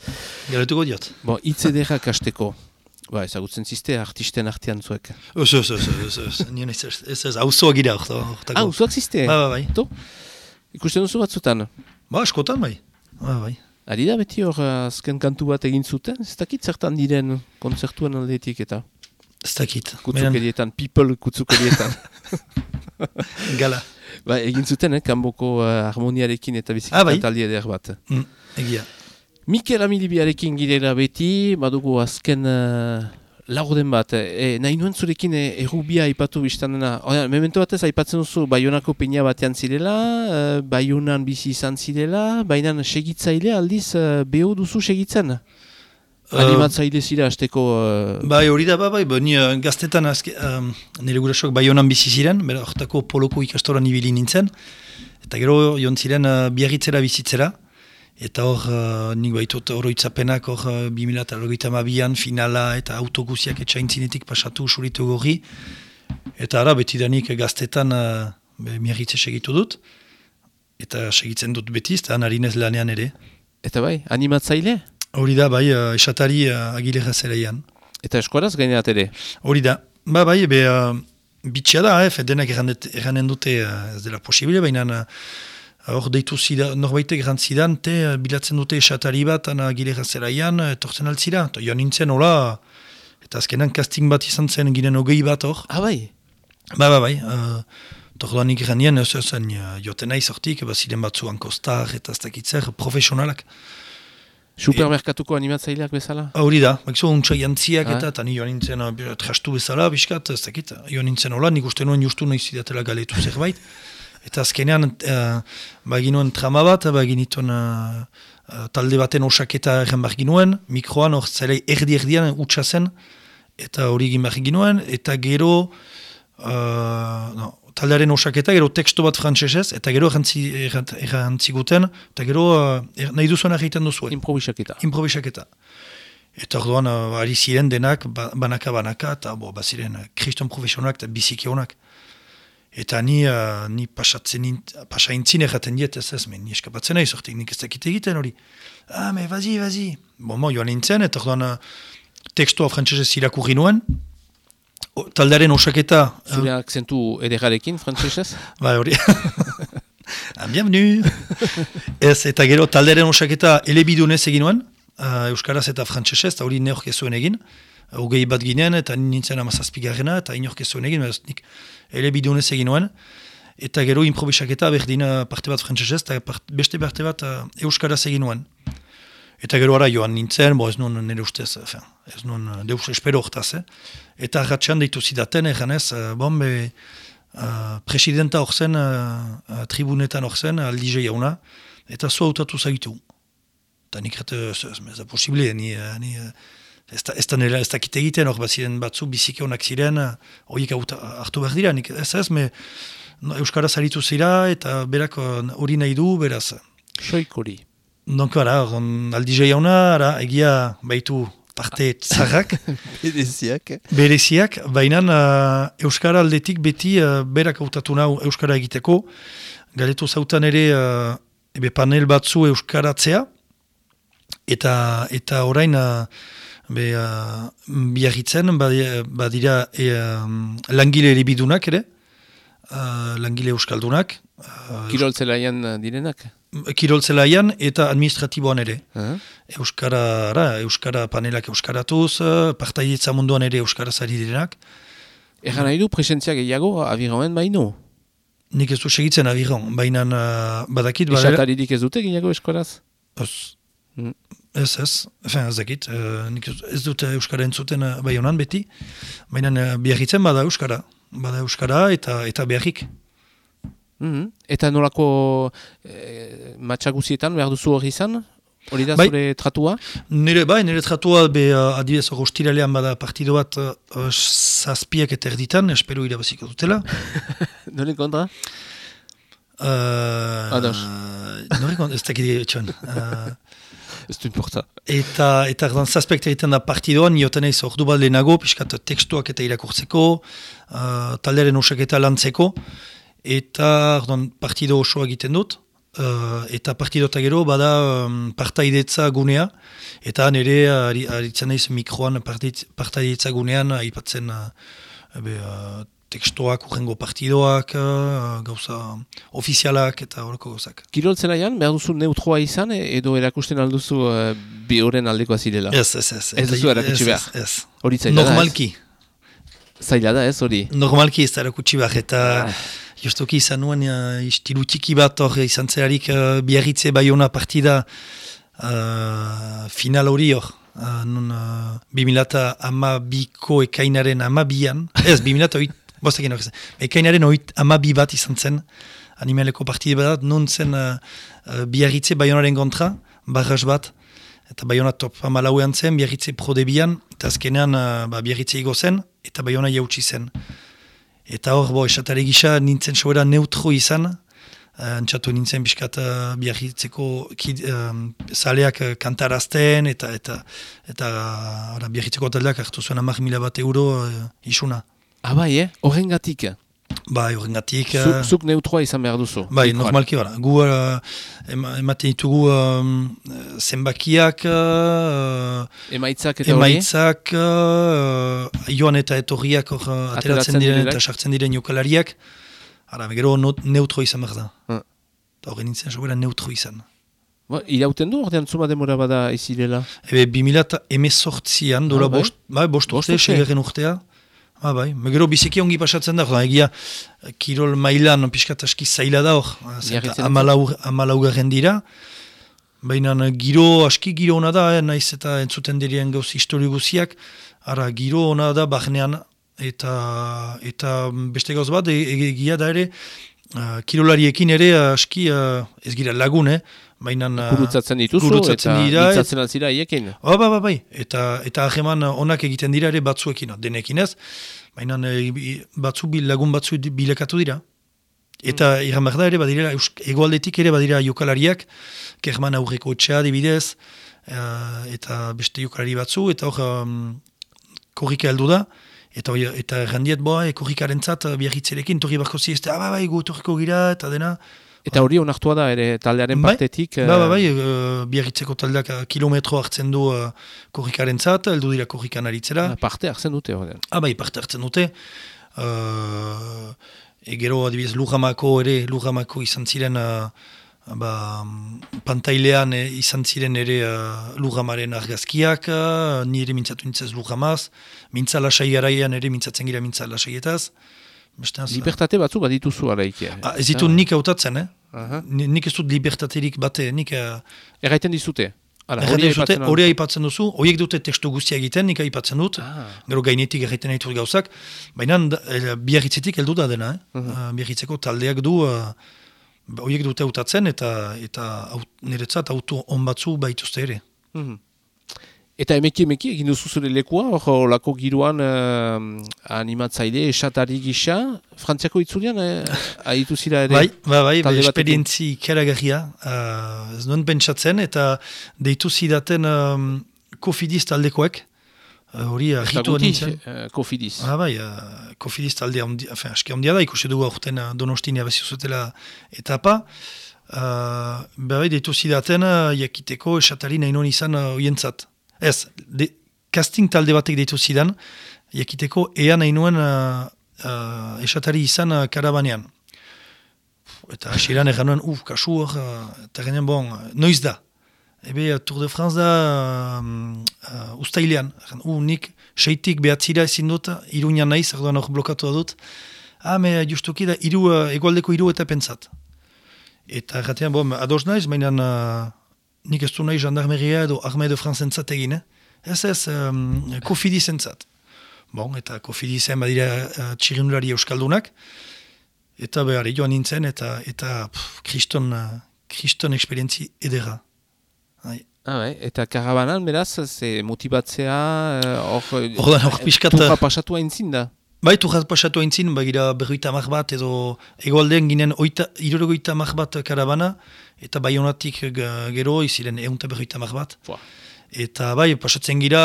Galetuko diot. Bo, hitz edera kasteko. Ba, ezagutzen ziste artisten artean zuek. Ez, ez, ez, ez, ez, nien ez, ez, ez, auzoa gira horretako. Ah, zuak ziste? Ba, ba, bai. To? Ikusten duzu batzutan? Ba, askotan bai. Ba, bai. Ari da beti hor eh, azken kantu bat egin zuten, ez dakit zertan diren kontzertuan aldetik eta Ez dakit. Kutzukerietan, people kutzukerietan. *laughs* Gala. ba, egin zuten, eh, kanboko uh, harmoniarekin eta Ah, bizikita bai. talde eder bat. Mm, egia. Mikel Amilibiarekin girela beti, badugu azken uh, laurden bat. E, nahi nuen zurekin e, errubia aipatu biztanena. Memento batez aipatzen duzu Baionako peina batean zirela, uh, Baionan bizi izan zirela, baina segitzaile aldiz uh, beho duzu segitzen. Animatzaile zira, azteko... Uh... Bai, hori da, bai, bai, ni uh, gaztetan azke, uh, nire gurasok bai honan bizi ziren, bera, ortako poloko ikastoran ibili nintzen, eta gero joan ziren uh, biarritzera bizitzera, eta hor, uh, nik baitut oroitzapenak hor uh, 2008 finala eta autoguziak etxaintzinetik pasatu usuritu gorri, eta ara, betidanik gaztetan uh, miarritze segitu dut, eta segitzen dut betiz, eta narinez lanean ere. Eta bai, animatzaile? Hori da, bai, uh, esatari uh, agilera zeleian. Eta eskoraz gaineat ere? Hori da. Ba, bai, be, uh, bitxia da, eh, denak erranen dute uh, ez dela posibile, baina hor uh, deitu zida, norbaitek errantzidan, te uh, bilatzen dute esatari bat uh, agilera zelaian, uh, etortzen altzira. To, jo nintzen, hola, eta azkenan casting bat izan zen ginen ogei bat hor. Ah, bai? Ba, ba, bai. Uh, Tordoanik granien, ez zen, joten nahi sortik, ba, ziren batzu ankostar eta ez dakitzer, profesionalak. Supermerkatuko animatzaileak bezala? Hori da, bakizu untsa jantziak Ah. eta, eta ni joan nintzen uh, trastu bezala, biskat, ez dakit, joan nintzen hola, nik uste nuen justu nahi zidatela galetu zerbait. *laughs* Eta azkenean, uh, baginuen trama bat, baginituen uh, uh, talde baten osaketa erren ginuen, mikroan hor zelei erdi-erdian utxa zen, eta hori egin ginuen, eta gero, uh, no, taldearen osaketa, gero teksto bat frantsesez, eta gero errantzi, errant- errantziguten, eta gero uh, er, nahi duzuena egiten duzu Improvisaketa. improvisaketa. Eta orduan, uh, ari ziren denak, ba- banaka-banaka, eta bo, baziren kriston profesionalak eta biziki honak. Eta ni, uh, ni pasatzen pasaintzin erraten diet, ez ez, ni eskapatzen nahi sortik, nik ez dakit egiten hori. Ah, me, bazi, bazi. Bo, mo, joan nintzen, eta orduan, uh, tekstua frantsesez irakurri nuen, o, taldearen osaketa... uh, Zure akzentu ederarekin, frantzesez? *laughs* Ba, hori. *laughs* Ah, Bienvenu! *laughs* ez, eta gero talderen osaketa elebidunez egin nuen, uh, Euskaraz eta Frantsesez, eta hori neork ez zuen egin. Hogei bat ginen, eta nintzen amazazpigarrena, eta inork ez zuen egin, beraz, nik elebidunez egin nuen. Eta gero improvisaketa berdin parte bat Frantsesez, eta part, beste parte bat uh, Euskaraz egin nuen. Eta gero ara joan nintzen, bo ez nuen nire ustez, fin, ez nuen uh, deus espero hortaz, eh? Eta ratxan deitu zidaten, eganez, uh, bon, be, uh, presidenta hor zen, uh, uh, tribunetan hor zen, aldize jauna, eta zu hautatu zaitu. Eta nik rete, ez ez ez da posible, ni, ni ez da, ez da nela ez dakit egiten, hor bat ziren batzu biziki honak ziren, horiek hartu behar dira, nik ez ez, me, no, Euskaraz aritu zira, eta berak hori nahi du, beraz. Soik hori. Donc, ara, on, aldize jauna, ara, egia baitu parte txarrak, *laughs* Edeziak. bereziak, baina uh, Euskara aldetik beti uh, berak hautatu nau Euskara egiteko, galetu zautan ere uh, ebe panel batzu Euskaratzea, eta eta orain uh, be, uh, biarritzen badi- badira e, um, langile eribidunak ere, uh, langile Euskaldunak, uh, Kiroltzelaian direnak? Kiroltzelaian eta administratiboan ere. Uh Euskara, ara, Euskara panelak Euskaratuz, eh, partaietza munduan ere Euskaraz ari direnak. Egan nahi du presentzia gehiago abiroen baino? Nik ez du segitzen abiron, baina uh, badakit... Esataririk ez dute gehiago eskoraz? Ez, Mm. ez, ez, Enfin, ez dakit, eh, nik ez, ez dut Euskara entzuten uh, bai honan beti, baina uh, biarritzen bada Euskara, bada Euskara eta eta biarrik. Mhm. Eta nolako eh, matxaguzietan behar duzu hori izan? Hori da Bai. zure tratua? Nire, bai, nire tratua, be, uh, adibidez, hor ostiralean bada partido bat uh, uh, zazpiak eta erditan, espero irabaziko dutela. *laughs* Noren kontra? Uh, Ados. Nore kont, ez dakit. Uh, Ez du importa. Eta, eta erdan zazpekt egiten da partidoan, nioten eiz ordu bat lehenago, piskat tekstuak eta irakurtzeko, uh, talderen osaketa lantzeko, eta erdan partido osoa egiten dut, uh, eta partido eta gero bada um, partaidetza gunea, eta nire ari, aritzen naiz mikroan partit- partaidetza gunean aipatzen uh, ebe, uh, tekstuak, urrengo partidoak, uh, gauza ofizialak eta horreko gauzak. Kiroltzelaian behar duzu neutroa izan e- edo erakusten alduzu uh, bi horren aldekoa zirela? Ez, ez, ez. Ez duzu erakutsi behar. Ez, ez. Hori zaila da, Normalki. ez? Zaila da ez hori? Normalki ez erakutsi behar, eta Ah. Justuki izan nuen uh, istilu txiki bat hor izan zerarik uh, biarritze baiona partida uh, final hori hor. Uh, uh, 2000 ama biko ekainaren ama bian, *laughs* ez, 2000 oit, bostekin hor, ekainaren oit ama bi bat izan zen, animaleko partide bat, nun zen uh, uh, biarritze baionaren kontra, barras bat, eta Bayona top amalauean zen, biarritze prodebian, eta azkenean uh, ba, biarritze igo zen, eta Bayona jautsi zen. Eta hor, bo, esatare gisa nintzen sobera neutro izan, uh, antxatu nintzen biskat uh, biarritzeko um, zaleak kantarazten, eta eta eta uh, biarritzeko taldeak hartu zuen amak mila bat euro uh, isuna. Abai, eh? Horrengatik. Bai, horrengatik... Zuk, zuk neutroa izan behar duzu. Bai, normalki bara. Gu uh, ematen ditugu um, zenbakiak... Uh, emaitzak eta hori? Emaitzak, uh, joan eta etorriak hor uh, ateratzen diren eta sartzen diren jokalariak. Ara, gero neutro izan behar da. Eta horren nintzen sobera neutro izan. Ba, irauten du ordean zuma demora bada izirela? Ebe, 2000 emezortzian, dola ah, bai? bost, bai, bost urte, segerren urtea. Ah, bai. Megero biziki ongi pasatzen da, egia Kirol mailan pixkat aski zaila da hor. Amalau garen dira. Baina giro, aski giro hona da, eh, naiz eta entzuten dirien gauz histori guziak. Ara, giro hona da bahnean eta eta beste gauz bat, e, egia da ere, uh, kirolariekin ere aski uh, ez gira lagun, eh? Baina, gurutzatzen dituzu eta dira, ditzatzen altzira iekin. Oh, ba, ba, bai, eta, eta aheman onak egiten dira ere batzuekin, denekin ez. Baina e, batzu lagun batzu bilekatu dira. Eta mm. iran da ere, badira, egoaldetik ere badira jokalariak, kerman aurreko txea dibidez, uh, eta beste jokalari batzu, eta hor um, korrika heldu da, eta eta errandiet boa, e, korrikaren zat, biarritzelekin, torri barko ziezte, ah, ba, bai, gu torriko gira, eta dena, Eta hori onartua da ere taldearen bai, partetik? Ba, ba, bai, uh, biarritzeko taldeak kilometro hartzen du uh, korrikaren zat, eldu dira korrikan aritzera. Parte hartzen dute hori? Ah, bai, parte hartzen dute. Uh, egero adibidez Lujamako ere, Lujamako izan ziren uh, ba, pantailean izan ziren ere uh, Lujamaren argazkiak, uh, nire mintzatu nintzaz Lujamaz, mintza lasai garaian ere mintzatzen gira mintza lasaietaz. Libertate batzu bat dituzu araik. Ah, ez ditu nik hautatzen, eh? Uh Nik ez dut libertaterik bate, nik... Uh... Erraiten dizute? Hori haipatzen duzu, horiek dute testu guztia egiten, nik haipatzen dut, ah. gero gainetik erraiten nahi gauzak, baina eh, biarritzetik heldu da dena, eh? Uh -huh. biarritzeko taldeak du, uh, horiek dute hautatzen, eta, eta aut, niretzat auto on batzu baituzte ere. Uh Eta emeki emeki egin duzu zure lekua, hor lako giroan uh, animatzaile, esatari gisa, frantziako itzulian, eh, ahitu zira ere? Bai, bai, bai, bai esperientzi keragarria, uh, ez nuen pentsatzen, eta deitu zidaten um, kofidiz taldekoek, hori uh, uh, nintzen. Uh, kofidiz. Ah, bai, uh, kofidiz talde, aski ondia da, ikusi dugu aurten uh, donostini abeziozutela etapa, uh, bai, deitu zidaten, uh, jakiteko esatari nahi non izan uh, oientzat. Ez, de, casting talde batek deitu zidan, jakiteko ean nahi nuen uh, uh, esatari izan uh, karabanean. Eta asiran egan nuen, uf, kasu hor, uh, eta genen bon, noiz da. Ebe, Tour de France da uh, uh, ustailean. Uh, nik, seitik behatzira ezin dut, iruñan naiz, erdoan hor blokatu dut. Ah, me justuki da, iru, uh, egualdeko iru eta pentsat. Eta erratean, bon, ados naiz, mainan... Uh, nik ez du nahi jandarmeria edo armei de franzen egin, eh? Ez ez, um, kofidizen zat. Bon, eta kofidizen badira uh, txirindulari euskaldunak, eta behar joan nintzen, eta eta pff, kriston, uh, kriston eksperientzi edera. Hai. Ah, bai. Eta karabanan, beraz, ze motibatzea, hor uh, or, piskat... Turra pasatu hain Bai, turra pasatu hain zin, bagira berruita bat, edo egoaldean ginen irurogoita mar bat karabana, eta bai honatik gero iziren eunta berroita mar bat. Eta bai, pasatzen gira,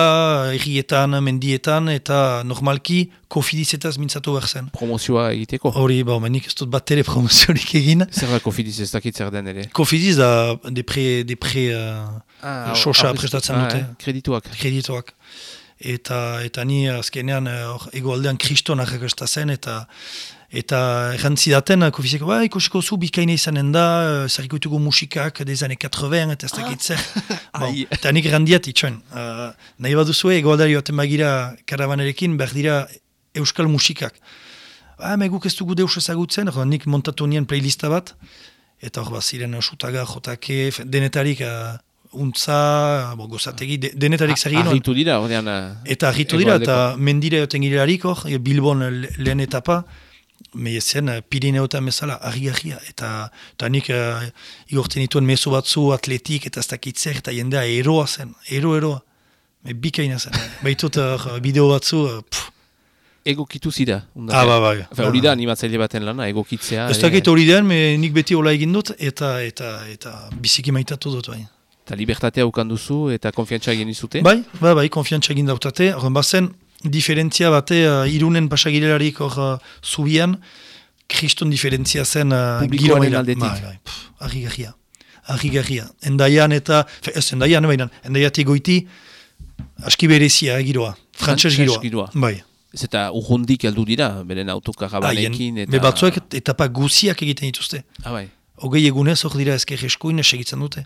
errietan, mendietan, eta normalki kofidizetaz mintzatu behar zen. Promozioa egiteko? Hori, ba, menik ez dut bat ere promoziorik egin. Zer da kofidiz ez dakit zer den ere? Kofidiz da depre, depre, uh, ah, xoxa prestatzen ah, dute. Eh, kredituak. Kredituak. Eta, eta ni azkenean, uh, egoaldean kriston arrakastazen, eta Eta errantzi daten, kofiziko, ba, ikusiko zu bikaina izanen da, zariko itugu musikak dezane 80, eta ez dakit zer. *laughs* bon, eta nik errandiat itxoen. Uh, nahi baduzue, egoaldari baten bagira karavanerekin, behar dira euskal musikak. Ba, meguk ez dugu deus ezagutzen, nik montatu nien playlista bat, eta hor bat ziren sutaga, jotake, denetarik, uh, untza, bo, gozategi, de, denetarik zer Arritu dira, ordean. Eta arritu dira, eta mendire joten hor, Bilbon lehen etapa, mehezen uh, Pirineotan bezala, argi-argia, eta, eta nik uh, igortzen dituen mezu batzu, atletik, eta ez dakitzer, eta jendea eroa zen, ero-eroa. Me bikaina zen. *laughs* Baitut uh, bideo batzu, uh, pff, Egokitu zira. Ah, ba, ba. Enfin, hori da animatzaile baten lana, egokitzea. Ez dakit hori den, nik beti hola egin dut, eta eta eta biziki maitatu dut, bai. Eta libertatea ukan duzu, eta konfiantza egin izute. Bai, bai, bai, konfiantza egin dautate. Horren bazen, diferentzia bate, uh, irunen pasagirelarik hor uh, zubian, kriston diferentzia zen uh, Publikoaren giro aldetik. Bai, bai, garria. Argi garria. Endaian eta, fe, ez endaian, baina, endaiatik goiti, aski berezia, eh, giroa. Frantses giroa. giroa. Bai. Ez eta urrundik heldu dira, beren autokarabanekin. Eta... be batzuek etapa guziak egiten dituzte. Ah, bai. Hogei egunez hor dira ezker eskuin segitzen dute.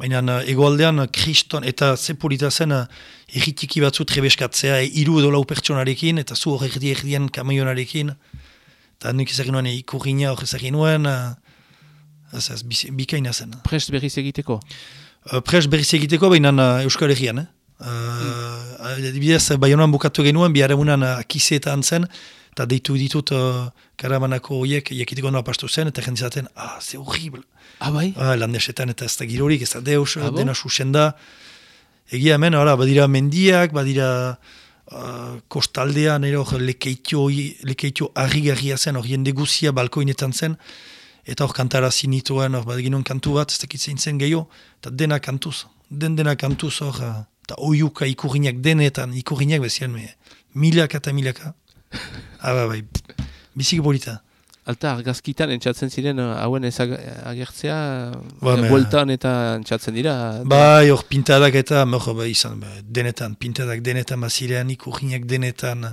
Baina uh, egoaldean uh, kriston eta ze polita zen uh, erritiki batzu trebeskatzea e, iru edo lau pertsonarekin eta zu hor erdi erdien kamionarekin. Eta nik ezagin nuen ikurriña hor ezagin nuen. Ez ez, bikaina zen. Prest berriz egiteko? Uh, pres berriz egiteko baina uh, Euskal Herrian. Eh? Uh, Adibidez, Baionan bukatu genuen, bihar egunan uh, akizeetan zen, eta deitu ditut uh, karamanako horiek, jakiteko noa pastu zen, eta jentzaten, ah, ze horrible. Ah, bai? Ah, landesetan eta ez da girorik, ez da deus, Ah, dena susen da. Egia hemen, ora, badira mendiak, badira uh, kostaldean, ero, lekeitio, lekeitio argi-garria zen, hor jende guzia balkoinetan zen, eta hor kantarazi nituen, hor badiginuen kantu bat, ez dakit zein zen gehiago, eta dena kantuz, den dena kantuz hor, uh, eta oiuka ikurriñak denetan, ikurriñak bezian, me, milaka eta milaka. Ah, ba, bai, biziki polita. Alta argazkitan entzatzen ziren eh, hauen ez ag- agertzea, Ba, bueltan eta entzatzen dira. Bai, hor pintadak eta, mor, bai, izan, ba, denetan, pintadak denetan, bazirean, ikurriñak denetan,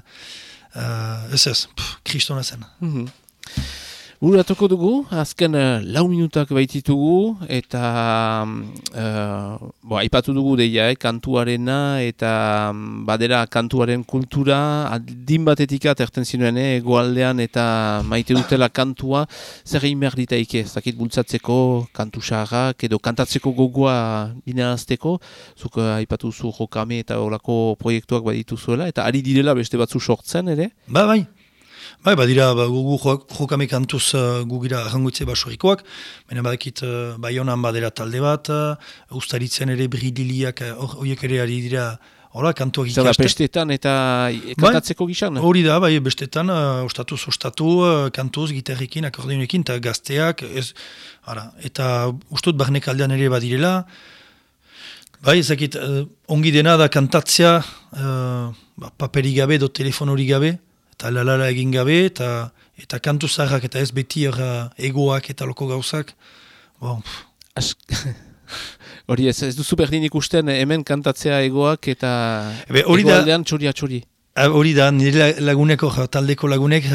uh, ez ez, kristona zen. Mhm. Buratuko dugu, azken eh, lau minutak baititugu, eta uh, aipatu dugu deia, eh, kantuarena, eta mm, badera kantuaren kultura, adin batetik aterten zinuen, eh, egoaldean, eta maite dutela kantua, zer egin behar ditaike, ez dakit bultzatzeko, kantu edo kantatzeko gogoa binazteko, zuk eh, aipatu zu jokame eta olako proiektuak badituzuela, eta ari direla beste batzu sortzen, ere? Ba, bai. Bai, badira, ba, gugu jo- jokame kantuz uh, gugira arrangoitze basurikoak, baina badakit uh, baionan badera talde bat, uh, ustaritzen ere bridiliak, uh, hor- horiek ere ari dira, hola, kantuak ikasten. pestetan eta kantatzeko gizan? Hori da, bai, bestetan, uh, ostatuz ostatu, uh, kantuz, gitarrekin, akordionekin, eta gazteak, ez, ara, eta ustut barnek aldean ere badirela, bai, ezakit, uh, ongi dena da kantatzea, uh, ba, paperi gabe, do telefon hori gabe, eta lalala egin gabe, eta eta kantu zaharrak eta ez beti uh, egoak eta loko gauzak, bon, As- *laughs* Hori ez, ez duzu berdin ikusten hemen kantatzea egoak eta Ebe, hori da- egoaldean txoria txori. Hori da, nire la- lagunek, hor, taldeko lagunek,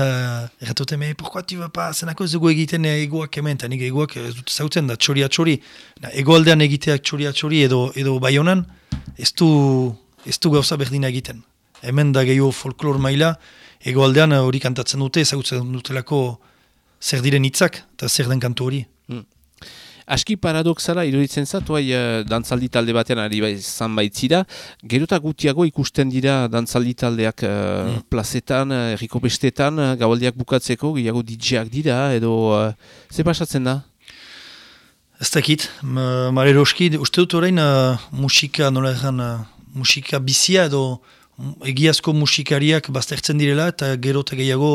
erratute, me, pourquoi tu vas pas, zenako ez dugu egiten egoak hemen, eta nik egoak ez dut zautzen da, txoria txori. Egoaldean egiteak txoria txori edo, edo baionan, ez du, ez du gauza berdina egiten. Hemen da gehiago folklor maila, egoaldean eh, hori kantatzen dute, ezagutzen dutelako zer diren hitzak eta zer den kantu hori. Aski paradoxala iruditzen zatu, hai, eh, dantzaldi talde batean ari bai, baitzira, gerota gutiago ikusten dira dantzaldi taldeak eh, plazetan, eh, erriko bestetan, gaualdiak bukatzeko, gehiago DJak dira, edo uh, ze pasatzen da? Ez dakit, m- maleroski, uste dut orain uh, musika, nola erran, uh, musika bizia edo egiazko musikariak baztertzen direla eta gero eta gehiago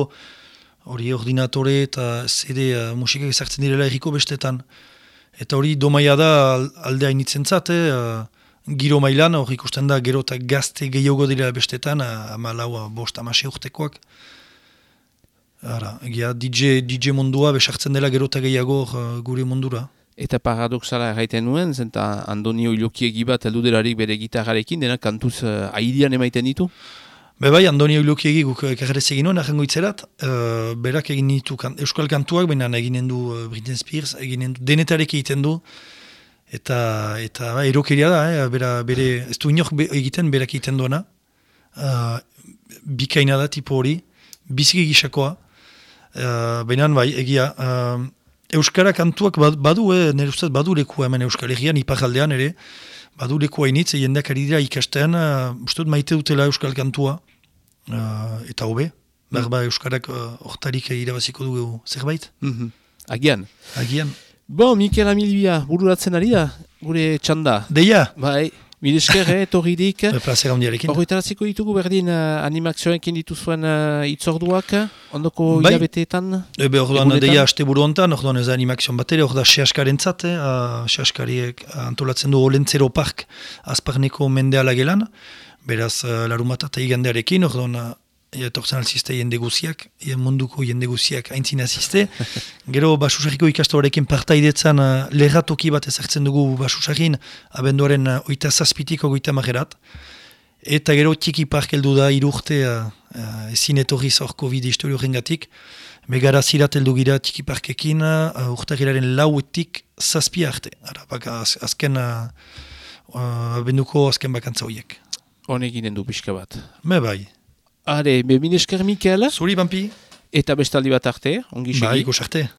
hori ordinatore eta CD uh, musikak ezartzen direla erriko bestetan. Eta hori domaia da al- alde hainitzen zat, eh, uh, giro mailan hor ikusten da gero eta gazte gehiago direla bestetan, uh, ama lau, uh, bost, amase urtekoak. Ara, egia, DJ, DJ mundua besartzen dela gero eta gehiago uh, gure mundura. Eta paradoxala erraiten nuen, zenta Andonio Ilokiegi bat elduderarik bere gitarrarekin, dena kantuz uh, aidian emaiten ditu? Be bai, Andoni Eulokiegi guk ekarrez egin nuen, ahango itzerat, uh, berak egin ditu kan, euskal kantuak, baina eginen du uh, Britney Spears, eginen du, denetarek egiten du, eta, eta ba, erokeria da, eh, bera, bere, ez du inok be, egiten berak egiten duena, uh, bikaina da tipo hori, biziki gisakoa, uh, baina bai, egia, uh, Euskara kantuak bad- badu, eh, nire ustez badu leku hemen Euskal Herrian, iparaldean ere, badu leku hainitz, jendeak ari dira ikasten, uh, uste dut maite dutela Euskal kantua, uh, eta hobe, Berba Euskarak hortarik uh, irabaziko dugu zerbait? Mhm. Agian. Agian. Bo, Mikel Amilbia, bururatzen ari da, gure txanda. Deia! Bai, mire esker, eh, torridik. E, Plazera handiarekin. Horretaratziko ditugu berdin uh, animazioekin dituzuen uh, itzorduak, ondoko Bai. hilabeteetan. Ebe orduan deia aste buru hontan, orduan ez da animazion bat ere, hor da sehaskaren zat, eh? uh, sehaskariek antolatzen du Olentzero Park azparneko mendeala gelan, beraz uh, larumat eta igandearekin, orduan etortzen alzizte jende guziak, munduko jende guziak aintzin azizte. *laughs* Gero basusarriko ikastorekin partaidetzan uh, lerratoki bat ezartzen dugu basusarrin, abenduaren uh, oita zazpitik ogoita magerat. Eta gero txiki park heldu da irurte uh, uh, ezin etorri zorko bide historio rengatik. Megara zirat heldu gira txiki parkekin uh, urtagiraren lauetik zazpi arte. Ara, baka az, azken uh, uh, abenduko azken bakantza horiek. Honeginen du pixka bat. Me bai. Are, be, esker Mikel, Zuri, Bampi? eta bestaldi bat arte, ongi segi. Bai, gosarte.